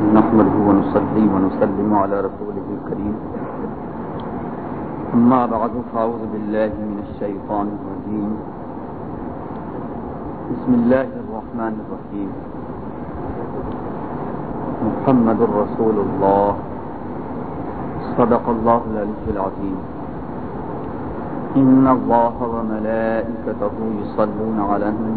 نحمده ونصلي ونسلم على رسوله الكريم. أما بعد فأعوذ بالله من الشيطان الرجيم. بسم الله الرحمن الرحيم. محمد رسول الله. صدق الله العلي العظيم. إن الله وملائكته يصلون على النبي